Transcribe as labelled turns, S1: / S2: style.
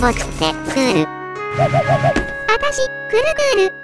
S1: 僕ってクール。私、クルクール。